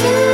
you